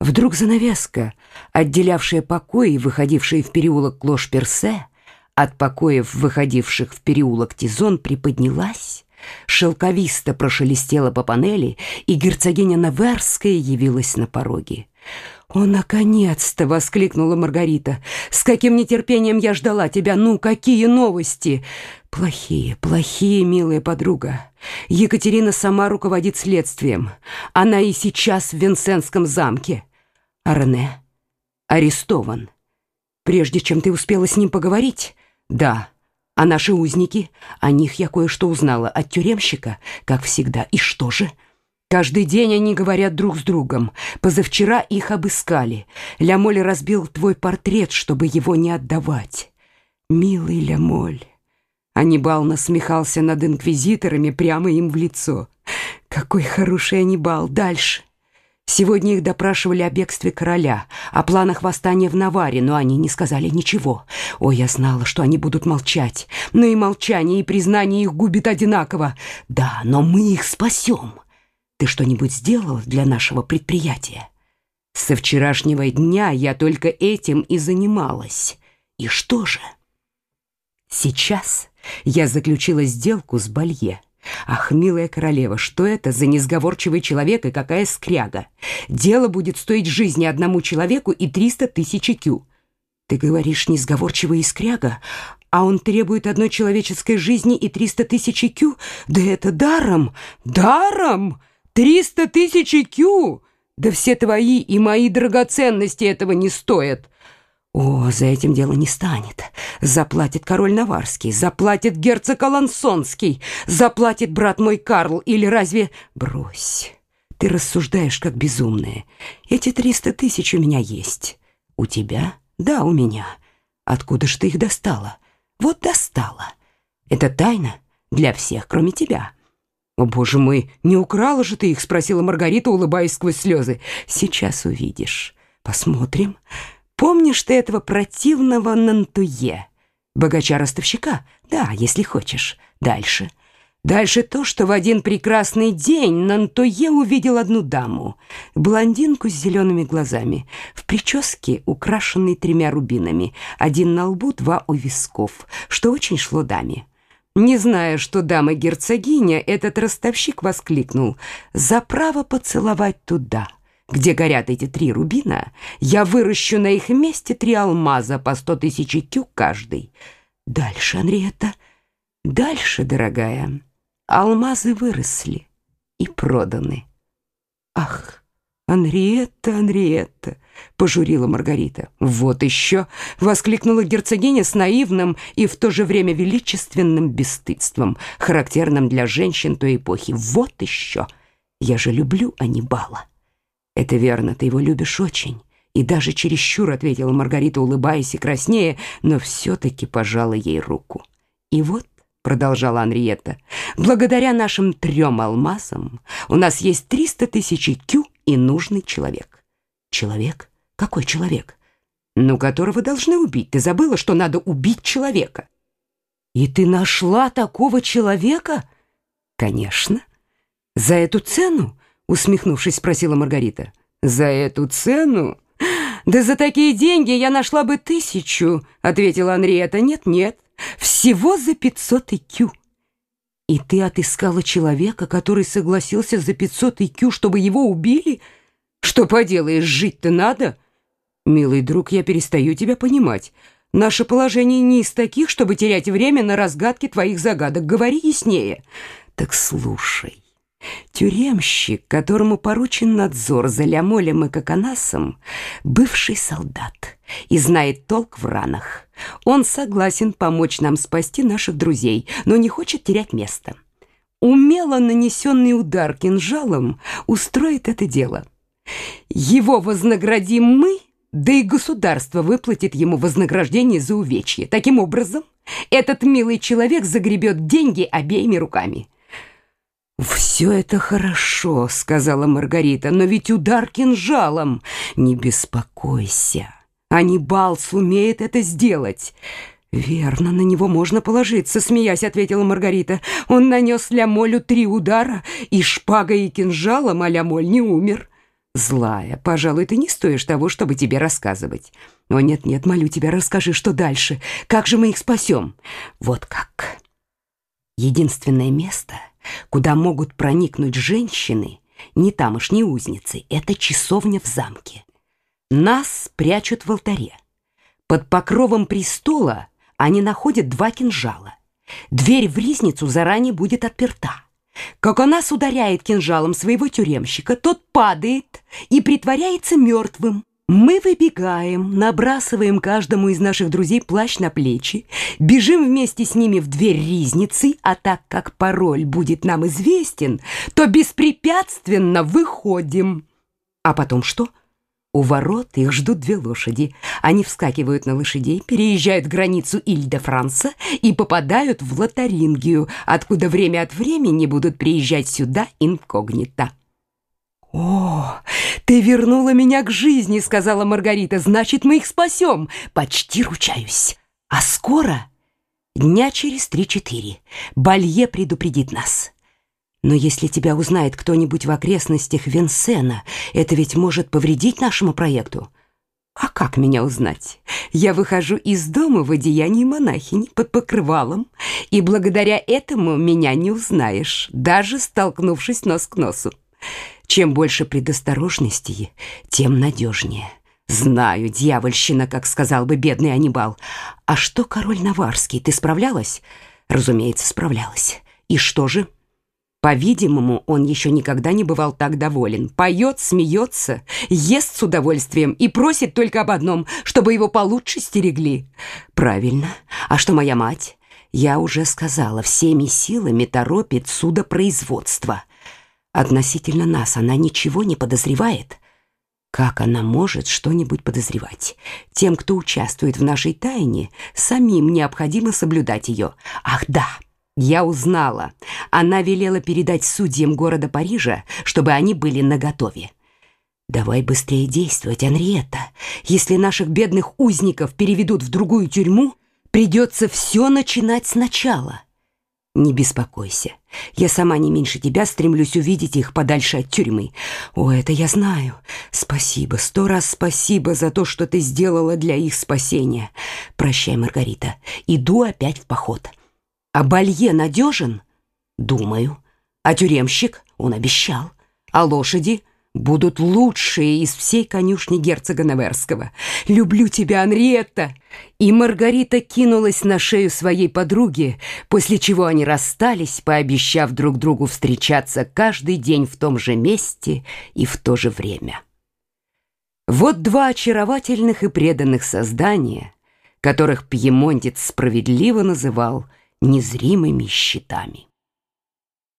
Вдруг занавеска, отделявшая покои, выходившие в переулок Клош-Персе, от покоев, выходивших в переулок Тизон, приподнялась, шелковисто прошелестела по панели, и герцогиня Наверская явилась на пороге. «О, наконец-то!» — воскликнула Маргарита. «С каким нетерпением я ждала тебя! Ну, какие новости!» «Плохие, плохие, милая подруга. Екатерина сама руководит следствием. Она и сейчас в Винсентском замке. А Рене арестован. Прежде чем ты успела с ним поговорить? Да. А наши узники? О них я кое-что узнала от тюремщика, как всегда. И что же?» Каждый день они говорят друг с другом. Позавчера их обыскали. Лямоль разбил твой портрет, чтобы его не отдавать. Милый Лямоль. Анибал насмехался над инквизиторами прямо им в лицо. Какой хороший Анибал. Дальше. Сегодня их допрашивали о бегстве короля, о планах восстания в Наваре, но они не сказали ничего. О, я знала, что они будут молчать. Но и молчание, и признание их губит одинаково. Да, но мы их спасем. Ты что-нибудь сделал для нашего предприятия? Со вчерашнего дня я только этим и занималась. И что же? Сейчас я заключила сделку с Балье. Ах, милая королева, что это за несговорчивый человек и какая скряга? Дело будет стоить жизни одному человеку и триста тысяч кю. Ты говоришь, несговорчивый и скряга, а он требует одной человеческой жизни и триста тысяч кю? Да это даром, даром! Триста тысяч кю! Да все твои и мои драгоценности этого не стоят. О, за этим дело не станет. Заплатит король Наварский, заплатит герцог Алансонский, заплатит брат мой Карл, или разве... Брось, ты рассуждаешь как безумная. Эти триста тысяч у меня есть. У тебя? Да, у меня. Откуда ж ты их достала? Вот достала. Это тайна для всех, кроме тебя. «О, боже мой, не украла же ты их?» — спросила Маргарита, улыбаясь сквозь слезы. «Сейчас увидишь. Посмотрим. Помнишь ты этого противного Нантуе? Богача-ростовщика? Да, если хочешь. Дальше. Дальше то, что в один прекрасный день Нантуе увидел одну даму, блондинку с зелеными глазами, в прическе, украшенной тремя рубинами, один на лбу, два у висков, что очень шло даме. Не зная, что дама-герцогиня, этот ростовщик воскликнул «За право поцеловать туда, где горят эти три рубина, я выращу на их месте три алмаза по сто тысяч кю каждый». Дальше, Анриетта, дальше, дорогая, алмазы выросли и проданы. Ах, Анриетта, Анриетта, пожурила Маргарита. «Вот еще!» — воскликнула герцогиня с наивным и в то же время величественным бесстыдством, характерным для женщин той эпохи. «Вот еще! Я же люблю Анибала!» «Это верно, ты его любишь очень!» И даже чересчур ответила Маргарита, улыбаясь и краснея, но все-таки пожала ей руку. «И вот», — продолжала Анриетта, — «благодаря нашим трем алмазам у нас есть триста тысяч кю и нужный человек». «Человек?» Какой человек? Ну, которого должны убить. Ты забыла, что надо убить человека? И ты нашла такого человека? Конечно. За эту цену? Усмехнувшись, спросила Маргарита. За эту цену? Да за такие деньги я нашла бы тысячу, ответила Анриета. Нет, нет, всего за пятьсот икю. И ты отыскала человека, который согласился за пятьсот икю, чтобы его убили? Что поделаешь, жить-то надо. «Милый друг, я перестаю тебя понимать. Наше положение не из таких, чтобы терять время на разгадке твоих загадок. Говори яснее». «Так слушай». Тюремщик, которому поручен надзор за Лямолем и Коконасом, бывший солдат и знает толк в ранах. Он согласен помочь нам спасти наших друзей, но не хочет терять место. Умело нанесенный удар кинжалом устроит это дело. Его вознаградим мы да и государство выплатит ему вознаграждение за увечье. Таким образом, этот милый человек загребет деньги обеими руками. «Все это хорошо», — сказала Маргарита, «но ведь удар кинжалом. Не беспокойся, Анибал сумеет это сделать». «Верно, на него можно положиться», — смеясь ответила Маргарита. «Он нанес Лямолю три удара, и шпагой и кинжалом, а Лямоль не умер». Злая, пожалуй, ты не стоишь того, чтобы тебе рассказывать. О, нет-нет, молю тебя, расскажи, что дальше. Как же мы их спасем? Вот как. Единственное место, куда могут проникнуть женщины, не тамошние узницы, это часовня в замке. Нас прячут в алтаре. Под покровом престола они находят два кинжала. Дверь в ризницу заранее будет отперта. Как она ударяет кинжалом своего тюремщика, тот падает и притворяется мертвым. Мы выбегаем, набрасываем каждому из наших друзей плащ на плечи, бежим вместе с ними в дверь ризницы, а так как пароль будет нам известен, то беспрепятственно выходим. А потом что? У ворот их ждут две лошади. Они вскакивают на лошадей, переезжают границу Иль-де-Франса и попадают в Лотарингию, откуда время от времени будут приезжать сюда инкогнито. «О, ты вернула меня к жизни», — сказала Маргарита. «Значит, мы их спасем. Почти ручаюсь. А скоро, дня через три-четыре, Балье предупредит нас». Но если тебя узнает кто-нибудь в окрестностях Венсена, это ведь может повредить нашему проекту. А как меня узнать? Я выхожу из дома в одеянии монахини под покрывалом, и благодаря этому меня не узнаешь, даже столкнувшись нос к носу. Чем больше предосторожности, тем надежнее. Знаю, дьявольщина, как сказал бы бедный Анибал. А что король Наварский, ты справлялась? Разумеется, справлялась. И что же? По-видимому, он еще никогда не бывал так доволен. Поет, смеется, ест с удовольствием и просит только об одном, чтобы его получше стерегли. Правильно. А что моя мать? Я уже сказала, всеми силами торопит судопроизводство. Относительно нас она ничего не подозревает. Как она может что-нибудь подозревать? Тем, кто участвует в нашей тайне, самим необходимо соблюдать ее. Ах, да! Я узнала. Она велела передать судьям города Парижа, чтобы они были наготове. Давай быстрее действовать, Анриетта. Если наших бедных узников переведут в другую тюрьму, придется все начинать сначала. Не беспокойся. Я сама не меньше тебя стремлюсь увидеть их подальше от тюрьмы. О, это я знаю. Спасибо, сто раз спасибо за то, что ты сделала для их спасения. Прощай, Маргарита. Иду опять в поход. А Балье надежен? Думаю. А тюремщик? Он обещал. А лошади? Будут лучшие из всей конюшни герцога Неверского. Люблю тебя, Анриетта!» И Маргарита кинулась на шею своей подруги, после чего они расстались, пообещав друг другу встречаться каждый день в том же месте и в то же время. Вот два очаровательных и преданных создания, которых пьемонтец справедливо называл – незримыми щитами.